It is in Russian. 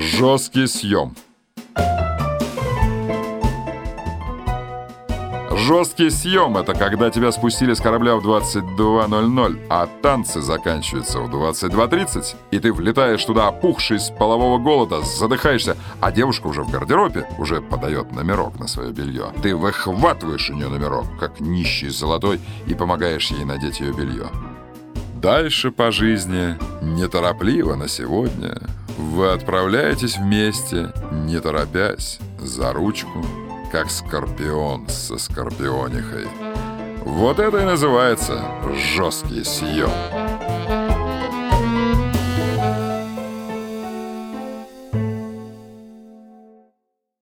Жесткий съем. Жесткий съем — это когда тебя спустили с корабля в 22.00, а танцы заканчиваются в 22.30, и ты влетаешь туда, опухший с полового голода, задыхаешься, а девушка уже в гардеробе, уже подает номерок на свое белье. Ты выхватываешь у нее номерок, как нищий золотой, и помогаешь ей надеть ее белье. Дальше по жизни, неторопливо на сегодня, вы отправляетесь вместе, не торопясь, за ручку, как скорпион со скорпионихой. Вот это и называется жесткий съем.